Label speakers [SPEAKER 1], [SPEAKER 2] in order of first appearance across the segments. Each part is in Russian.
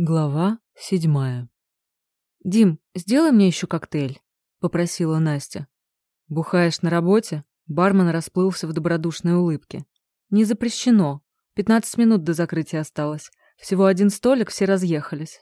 [SPEAKER 1] Глава седьмая. «Дим, сделай мне еще коктейль», — попросила Настя. «Бухаешь на работе?» Бармен расплылся в добродушной улыбке. «Не запрещено. Пятнадцать минут до закрытия осталось. Всего один столик, все разъехались».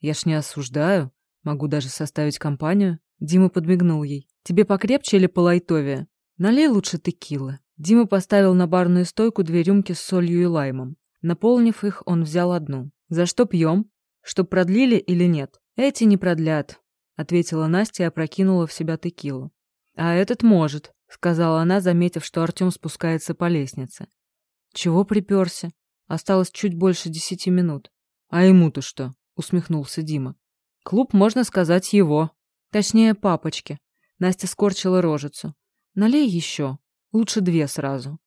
[SPEAKER 1] «Я ж не осуждаю. Могу даже составить компанию». Дима подмигнул ей. «Тебе покрепче или полайтовее? Налей лучше текилы». Дима поставил на барную стойку две рюмки с солью и лаймом. Наполнив их, он взял одну. «За что пьем? Чтоб продлили или нет?» «Эти не продлят», — ответила Настя и опрокинула в себя текилу. «А этот может», — сказала она, заметив, что Артем спускается по лестнице. «Чего приперся? Осталось чуть больше десяти минут». «А ему-то что?» — усмехнулся Дима. «Клуб, можно сказать, его. Точнее, папочки». Настя скорчила рожицу. «Налей еще. Лучше две сразу».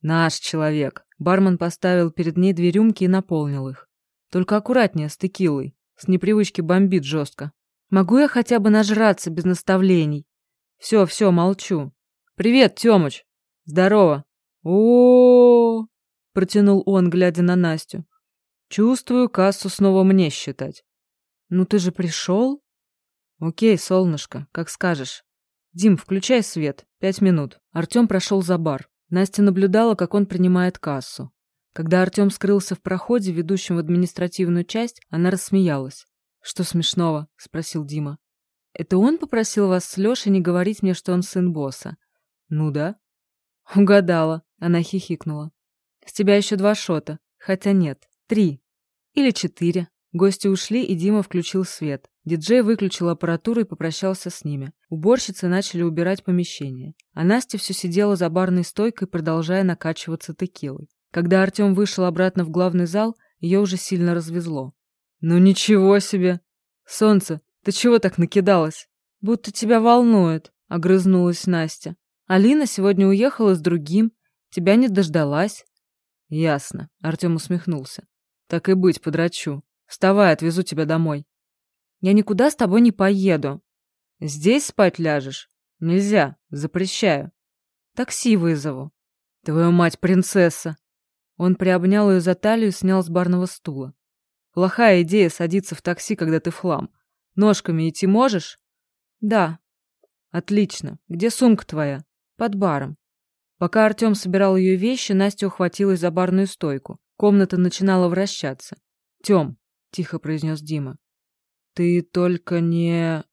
[SPEAKER 1] «Наш человек». Бармен поставил перед ней две рюмки и наполнил их. Только аккуратнее с текилой. С непривычки бомбит жестко. Могу я хотя бы нажраться без наставлений? Все, все, молчу. Привет, Тёмыч. Здорово. О, -о, -о, протянул он, глядя на Настю. Чувствую, кассу снова мне считать. Ну ты же пришел? Окей, солнышко, как скажешь. Дим, включай свет. Пять минут. Артем прошел за бар. Настя наблюдала, как он принимает кассу. Когда Артем скрылся в проходе, ведущем в административную часть, она рассмеялась. «Что смешного?» — спросил Дима. «Это он попросил вас с Лешей не говорить мне, что он сын босса?» «Ну да». «Угадала», — она хихикнула. «С тебя еще два шота. Хотя нет, три. Или четыре». Гости ушли, и Дима включил свет. Диджей выключил аппаратуру и попрощался с ними. Уборщицы начали убирать помещение. А Настя все сидела за барной стойкой, продолжая накачиваться текилой. Когда Артем вышел обратно в главный зал, ее уже сильно развезло. «Ну ничего себе! Солнце, ты чего так накидалась?» «Будто тебя волнует», — огрызнулась Настя. «Алина сегодня уехала с другим. Тебя не дождалась». «Ясно», — Артем усмехнулся. «Так и быть, подрачу. Вставай, отвезу тебя домой». «Я никуда с тобой не поеду». «Здесь спать ляжешь?» «Нельзя, запрещаю». «Такси вызову». «Твою мать, принцесса!» Он приобнял ее за талию и снял с барного стула. «Плохая идея садиться в такси, когда ты в хлам. Ножками идти можешь?» «Да». «Отлично. Где сумка твоя?» «Под баром». Пока Артем собирал ее вещи, Настя ухватилась за барную стойку. Комната начинала вращаться. «Тем», — тихо произнес Дима, — «ты только не...»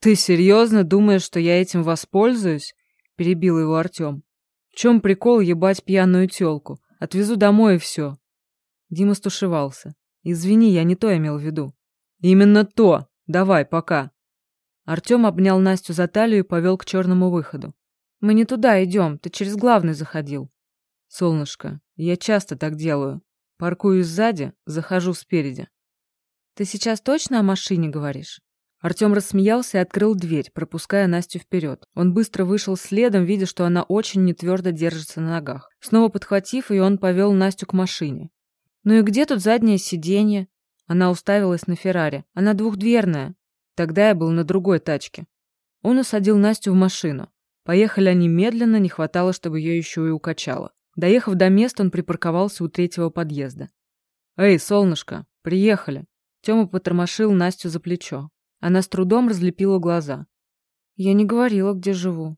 [SPEAKER 1] «Ты серьезно думаешь, что я этим воспользуюсь?» — перебил его Артем. «В чем прикол ебать пьяную тёлку? Отвезу домой и все. Дима стушевался. Извини, я не то имел в виду. Именно то. Давай, пока. Артем обнял Настю за талию и повел к черному выходу. Мы не туда идем, ты через главный заходил. Солнышко, я часто так делаю. Паркуюсь сзади, захожу спереди. Ты сейчас точно о машине говоришь? Артем рассмеялся и открыл дверь, пропуская Настю вперед. Он быстро вышел следом, видя, что она очень нетвердо держится на ногах. Снова подхватив ее, он повел Настю к машине. «Ну и где тут заднее сиденье?» Она уставилась на Феррари. «Она двухдверная». Тогда я был на другой тачке. Он усадил Настю в машину. Поехали они медленно, не хватало, чтобы ее еще и укачало. Доехав до места, он припарковался у третьего подъезда. «Эй, солнышко, приехали!» Тёма потормошил Настю за плечо. Она с трудом разлепила глаза. «Я не говорила, где живу».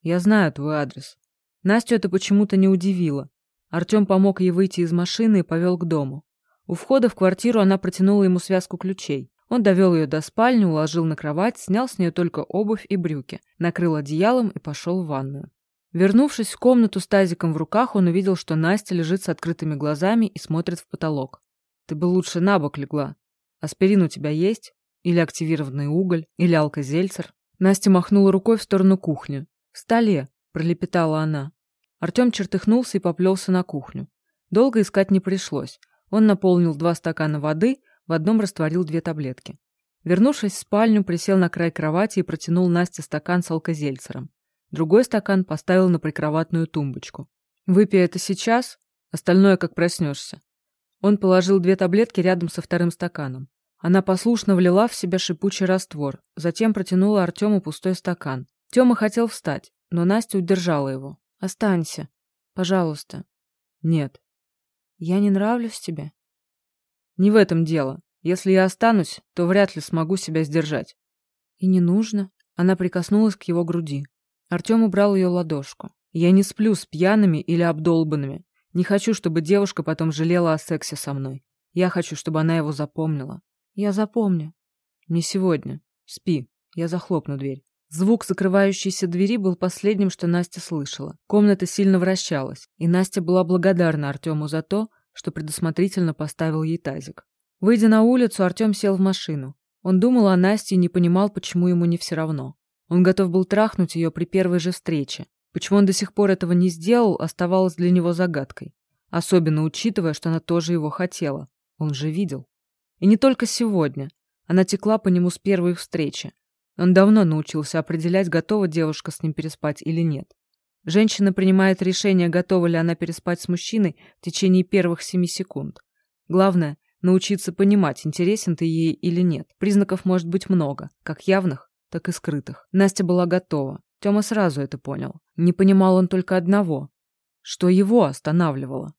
[SPEAKER 1] «Я знаю твой адрес». Настю это почему-то не удивило. Артем помог ей выйти из машины и повел к дому. У входа в квартиру она протянула ему связку ключей. Он довел ее до спальни, уложил на кровать, снял с нее только обувь и брюки, накрыл одеялом и пошел в ванную. Вернувшись в комнату с тазиком в руках, он увидел, что Настя лежит с открытыми глазами и смотрит в потолок. «Ты бы лучше на бок легла. Аспирин у тебя есть?» Или активированный уголь, или алкозельцер. Настя махнула рукой в сторону кухни. «В столе», — пролепетала она. Артем чертыхнулся и поплелся на кухню. Долго искать не пришлось. Он наполнил два стакана воды, в одном растворил две таблетки. Вернувшись в спальню, присел на край кровати и протянул Насте стакан с алкозельцером. Другой стакан поставил на прикроватную тумбочку. «Выпей это сейчас, остальное как проснешься». Он положил две таблетки рядом со вторым стаканом. Она послушно влила в себя шипучий раствор, затем протянула Артему пустой стакан. Тёма хотел встать, но Настя удержала его. «Останься. Пожалуйста». «Нет». «Я не нравлюсь тебе?» «Не в этом дело. Если я останусь, то вряд ли смогу себя сдержать». «И не нужно». Она прикоснулась к его груди. Артем убрал ее ладошку. «Я не сплю с пьяными или обдолбанными. Не хочу, чтобы девушка потом жалела о сексе со мной. Я хочу, чтобы она его запомнила». «Я запомню». «Не сегодня. Спи. Я захлопну дверь». Звук закрывающейся двери был последним, что Настя слышала. Комната сильно вращалась, и Настя была благодарна Артему за то, что предусмотрительно поставил ей тазик. Выйдя на улицу, Артем сел в машину. Он думал о Насте и не понимал, почему ему не все равно. Он готов был трахнуть ее при первой же встрече. Почему он до сих пор этого не сделал, оставалось для него загадкой. Особенно учитывая, что она тоже его хотела. Он же видел. И не только сегодня. Она текла по нему с первой встречи. Он давно научился определять, готова девушка с ним переспать или нет. Женщина принимает решение, готова ли она переспать с мужчиной в течение первых семи секунд. Главное – научиться понимать, интересен ты ей или нет. Признаков может быть много, как явных, так и скрытых. Настя была готова. Тёма сразу это понял. Не понимал он только одного. Что его останавливало?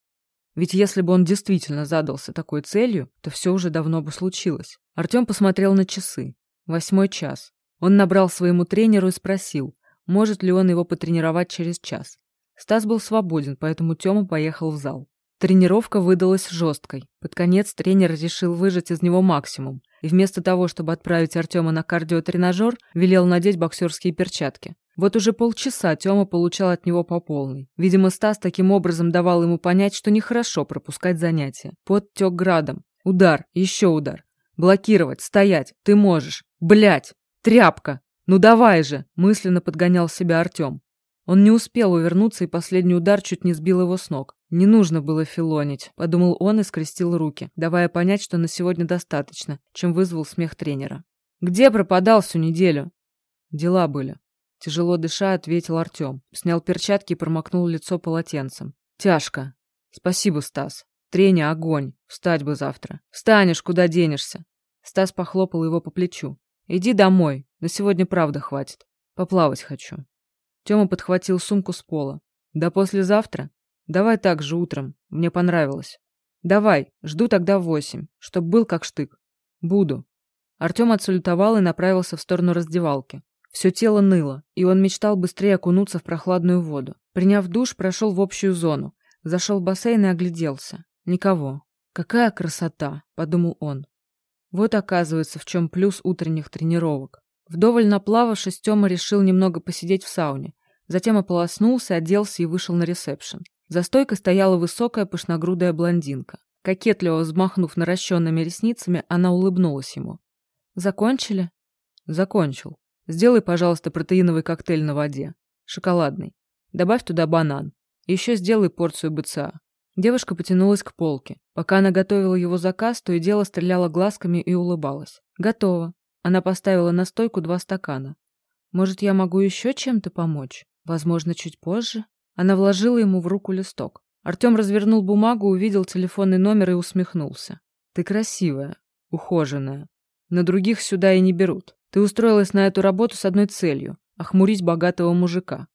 [SPEAKER 1] Ведь если бы он действительно задался такой целью, то все уже давно бы случилось. Артем посмотрел на часы. Восьмой час. Он набрал своему тренеру и спросил, может ли он его потренировать через час. Стас был свободен, поэтому Тёма поехал в зал. Тренировка выдалась жесткой. Под конец тренер решил выжать из него максимум, и вместо того, чтобы отправить Артема на кардиотренажер, велел надеть боксерские перчатки. Вот уже полчаса Тёма получал от него по полной. Видимо, Стас таким образом давал ему понять, что нехорошо пропускать занятия. Под тёк градом. Удар, еще удар. Блокировать, стоять, ты можешь. Блять, тряпка. «Ну давай же!» – мысленно подгонял себя Артем. Он не успел увернуться, и последний удар чуть не сбил его с ног. «Не нужно было филонить», – подумал он и скрестил руки, давая понять, что на сегодня достаточно, чем вызвал смех тренера. «Где пропадал всю неделю?» «Дела были». Тяжело дыша, ответил Артем. Снял перчатки и промокнул лицо полотенцем. «Тяжко. Спасибо, Стас. Треня огонь. Встать бы завтра. Встанешь, куда денешься?» Стас похлопал его по плечу. «Иди домой. На сегодня правда хватит. Поплавать хочу». Тёма подхватил сумку с пола. «Да послезавтра? Давай так же утром. Мне понравилось». «Давай. Жду тогда в восемь. Чтоб был как штык». «Буду». Артём отсалютовал и направился в сторону раздевалки. Все тело ныло, и он мечтал быстрее окунуться в прохладную воду. Приняв душ, прошел в общую зону. Зашел в бассейн и огляделся. Никого. «Какая красота!» – подумал он. Вот оказывается, в чем плюс утренних тренировок. Вдоволь наплававшись, Тёма решил немного посидеть в сауне. Затем ополоснулся, оделся и вышел на ресепшн. За стойкой стояла высокая пышногрудая блондинка. Кокетливо взмахнув наращенными ресницами, она улыбнулась ему. «Закончили?» «Закончил. Сделай, пожалуйста, протеиновый коктейль на воде. Шоколадный. Добавь туда банан. Еще сделай порцию БЦА. Девушка потянулась к полке. Пока она готовила его заказ, то и дело стреляла глазками и улыбалась. «Готово». Она поставила на стойку два стакана. «Может, я могу еще чем-то помочь? Возможно, чуть позже?» Она вложила ему в руку листок. Артем развернул бумагу, увидел телефонный номер и усмехнулся. «Ты красивая, ухоженная. На других сюда и не берут. Ты устроилась на эту работу с одной целью – охмурить богатого мужика.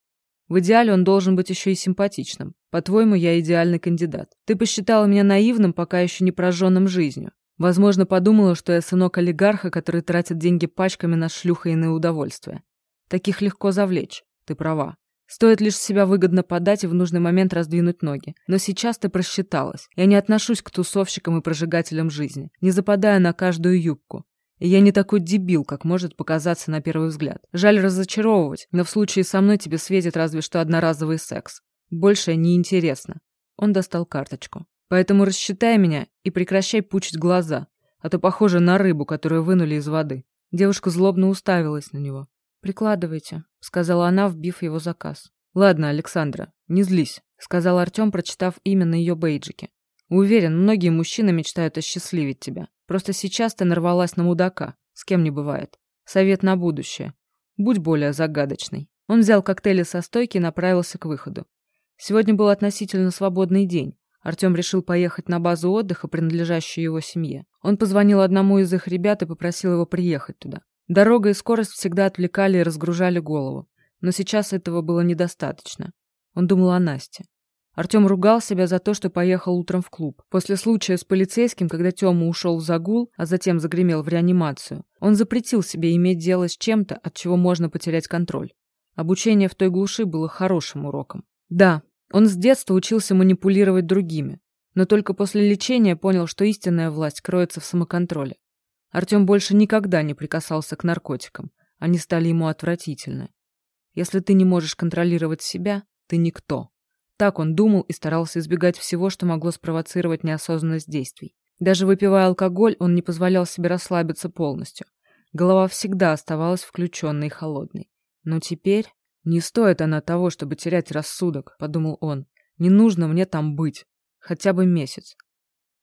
[SPEAKER 1] В идеале он должен быть еще и симпатичным. По-твоему, я идеальный кандидат. Ты посчитала меня наивным, пока еще не прожженным жизнью. Возможно, подумала, что я сынок олигарха, который тратит деньги пачками на шлюха и на удовольствие. Таких легко завлечь. Ты права. Стоит лишь себя выгодно подать и в нужный момент раздвинуть ноги. Но сейчас ты просчиталась. Я не отношусь к тусовщикам и прожигателям жизни. Не западая на каждую юбку. Я не такой дебил, как может показаться на первый взгляд. Жаль разочаровывать, но в случае со мной тебе светит разве что одноразовый секс. Больше неинтересно. Он достал карточку. Поэтому рассчитай меня и прекращай пучить глаза, а то похоже на рыбу, которую вынули из воды. Девушка злобно уставилась на него. «Прикладывайте», — сказала она, вбив его заказ. «Ладно, Александра, не злись», — сказал Артем, прочитав имя на ее бейджике. «Уверен, многие мужчины мечтают осчастливить тебя. Просто сейчас ты нарвалась на мудака, с кем не бывает. Совет на будущее. Будь более загадочной. Он взял коктейли со стойки и направился к выходу. Сегодня был относительно свободный день. Артем решил поехать на базу отдыха, принадлежащую его семье. Он позвонил одному из их ребят и попросил его приехать туда. Дорога и скорость всегда отвлекали и разгружали голову. Но сейчас этого было недостаточно. Он думал о Насте. Артем ругал себя за то, что поехал утром в клуб. После случая с полицейским, когда Тёма ушел в загул, а затем загремел в реанимацию, он запретил себе иметь дело с чем-то, от чего можно потерять контроль. Обучение в той глуши было хорошим уроком. Да, он с детства учился манипулировать другими, но только после лечения понял, что истинная власть кроется в самоконтроле. Артем больше никогда не прикасался к наркотикам, они стали ему отвратительны. Если ты не можешь контролировать себя, ты никто. Так он думал и старался избегать всего, что могло спровоцировать неосознанность действий. Даже выпивая алкоголь, он не позволял себе расслабиться полностью. Голова всегда оставалась включенной и холодной. Но теперь не стоит она того, чтобы терять рассудок, подумал он. Не нужно мне там быть. Хотя бы месяц.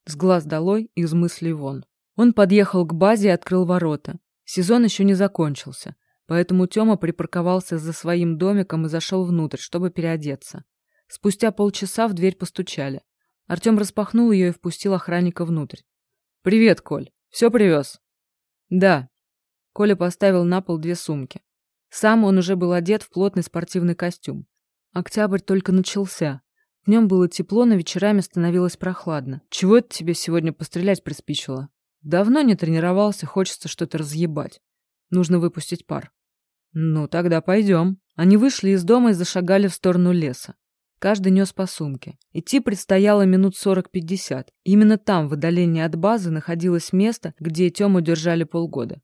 [SPEAKER 1] С глаз долой, из мыслей вон. Он подъехал к базе и открыл ворота. Сезон еще не закончился, поэтому Тёма припарковался за своим домиком и зашел внутрь, чтобы переодеться. Спустя полчаса в дверь постучали. Артем распахнул ее и впустил охранника внутрь. «Привет, Коль. Все привез?» «Да». Коля поставил на пол две сумки. Сам он уже был одет в плотный спортивный костюм. Октябрь только начался. В нем было тепло, но вечерами становилось прохладно. «Чего это тебе сегодня пострелять приспичило?» «Давно не тренировался, хочется что-то разъебать. Нужно выпустить пар». «Ну, тогда пойдем». Они вышли из дома и зашагали в сторону леса. Каждый нес по сумке. Идти предстояло минут 40-50. Именно там, в отдалении от базы, находилось место, где Тему держали полгода.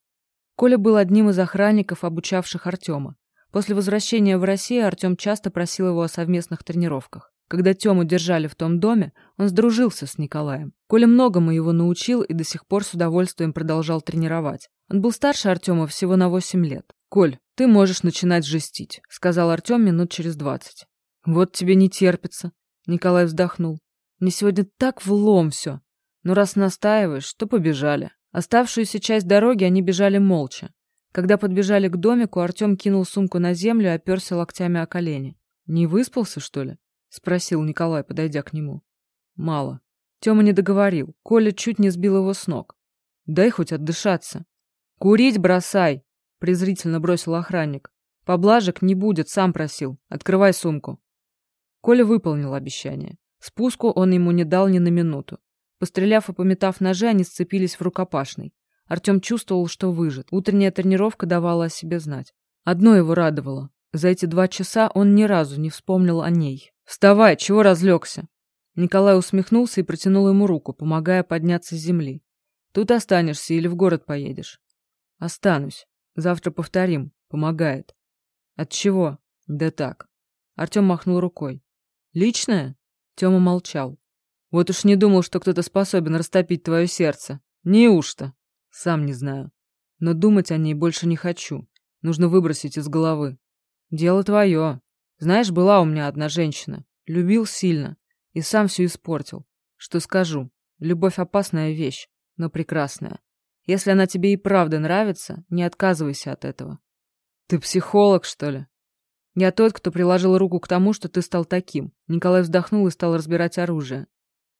[SPEAKER 1] Коля был одним из охранников, обучавших Артема. После возвращения в Россию Артем часто просил его о совместных тренировках. Когда Тему держали в том доме, он сдружился с Николаем. Коля многому его научил и до сих пор с удовольствием продолжал тренировать. Он был старше Артема всего на 8 лет. «Коль, ты можешь начинать жестить», — сказал Артем минут через двадцать. Вот тебе не терпится. Николай вздохнул. Мне сегодня так влом все. Но раз настаиваешь, то побежали. Оставшуюся часть дороги они бежали молча. Когда подбежали к домику, Артем кинул сумку на землю и оперся локтями о колени. «Не выспался, что ли?» — спросил Николай, подойдя к нему. «Мало». Тёма не договорил. Коля чуть не сбил его с ног. «Дай хоть отдышаться». «Курить бросай!» — презрительно бросил охранник. «Поблажек не будет, сам просил. Открывай сумку». Коля выполнил обещание. Спуску он ему не дал ни на минуту. Постреляв и пометав ножи, они сцепились в рукопашной. Артем чувствовал, что выжит. Утренняя тренировка давала о себе знать. Одно его радовало. За эти два часа он ни разу не вспомнил о ней. «Вставай, чего разлегся?» Николай усмехнулся и протянул ему руку, помогая подняться с земли. «Тут останешься или в город поедешь?» «Останусь. Завтра повторим. Помогает». «От чего?» «Да так». Артем махнул рукой. Личное? Тёма молчал. Вот уж не думал, что кто-то способен растопить твое сердце. Неужто? Сам не знаю. Но думать о ней больше не хочу. Нужно выбросить из головы. Дело твое. Знаешь, была у меня одна женщина. Любил сильно. И сам все испортил. Что скажу? Любовь опасная вещь, но прекрасная. Если она тебе и правда нравится, не отказывайся от этого. Ты психолог, что ли? Я тот, кто приложил руку к тому, что ты стал таким. Николай вздохнул и стал разбирать оружие.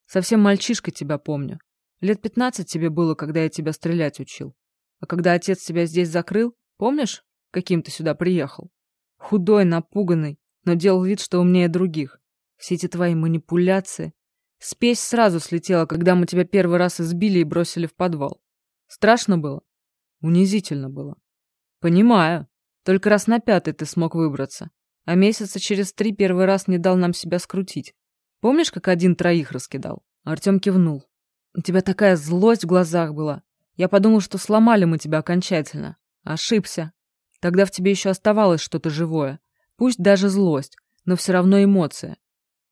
[SPEAKER 1] Совсем мальчишкой тебя помню. Лет пятнадцать тебе было, когда я тебя стрелять учил. А когда отец тебя здесь закрыл, помнишь, каким ты сюда приехал? Худой, напуганный, но делал вид, что умнее других. Все эти твои манипуляции. Спесь сразу слетела, когда мы тебя первый раз избили и бросили в подвал. Страшно было? Унизительно было. Понимаю. Только раз на пятый ты смог выбраться. А месяца через три первый раз не дал нам себя скрутить. Помнишь, как один троих раскидал? Артем кивнул. У тебя такая злость в глазах была. Я подумал, что сломали мы тебя окончательно. Ошибся. Тогда в тебе еще оставалось что-то живое. Пусть даже злость, но все равно эмоция.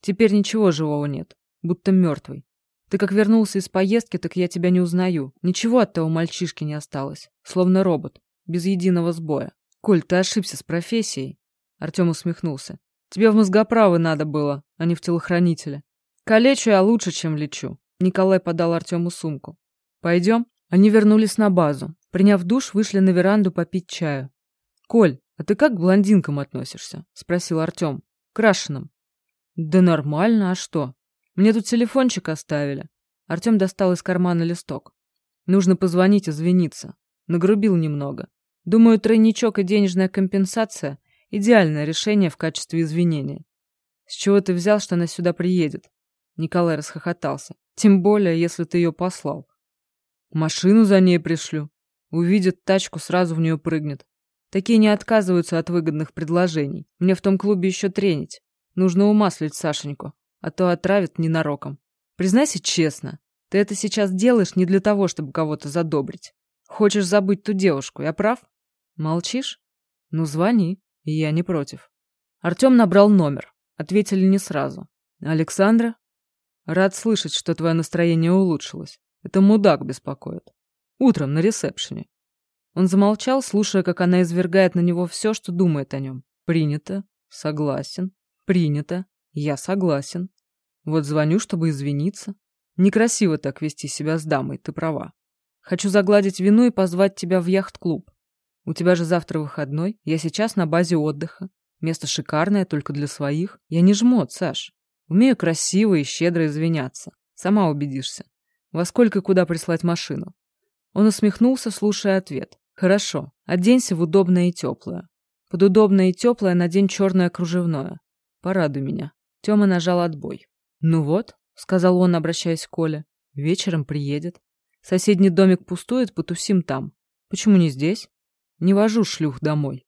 [SPEAKER 1] Теперь ничего живого нет, будто мертвый. Ты как вернулся из поездки, так я тебя не узнаю. Ничего от того мальчишки не осталось. Словно робот, без единого сбоя. «Коль, ты ошибся с профессией», — Артем усмехнулся. «Тебе в мозгоправы надо было, а не в телохранителя. Калечу я лучше, чем лечу». Николай подал Артему сумку. «Пойдем?» Они вернулись на базу. Приняв душ, вышли на веранду попить чаю. «Коль, а ты как к блондинкам относишься?» — спросил Артем. «Крашеным». «Да нормально, а что? Мне тут телефончик оставили». Артем достал из кармана листок. «Нужно позвонить, извиниться. Нагрубил немного. Думаю, тройничок и денежная компенсация – идеальное решение в качестве извинения. С чего ты взял, что она сюда приедет? Николай расхохотался. Тем более, если ты ее послал. Машину за ней пришлю. Увидит тачку, сразу в нее прыгнет. Такие не отказываются от выгодных предложений. Мне в том клубе еще тренить. Нужно умаслить Сашеньку, а то отравят ненароком. Признайся честно, ты это сейчас делаешь не для того, чтобы кого-то задобрить. Хочешь забыть ту девушку, я прав? Молчишь? Ну, звони, я не против. Артем набрал номер. Ответили не сразу. Александра? Рад слышать, что твое настроение улучшилось. Это мудак беспокоит. Утром на ресепшене. Он замолчал, слушая, как она извергает на него все, что думает о нем. Принято. Согласен. Принято. Я согласен. Вот звоню, чтобы извиниться. Некрасиво так вести себя с дамой, ты права. Хочу загладить вину и позвать тебя в яхт-клуб. У тебя же завтра выходной, я сейчас на базе отдыха. Место шикарное, только для своих. Я не жмот, Саш. Умею красиво и щедро извиняться. Сама убедишься. Во сколько и куда прислать машину? Он усмехнулся, слушая ответ. Хорошо, оденься в удобное и теплое. Под удобное и теплое надень черное кружевное. Порадуй меня. Тёма нажал отбой. Ну вот, — сказал он, обращаясь к Коле. «Вечером приедет. Соседний домик пустует, потусим там. Почему не здесь? Не вожу шлюх домой.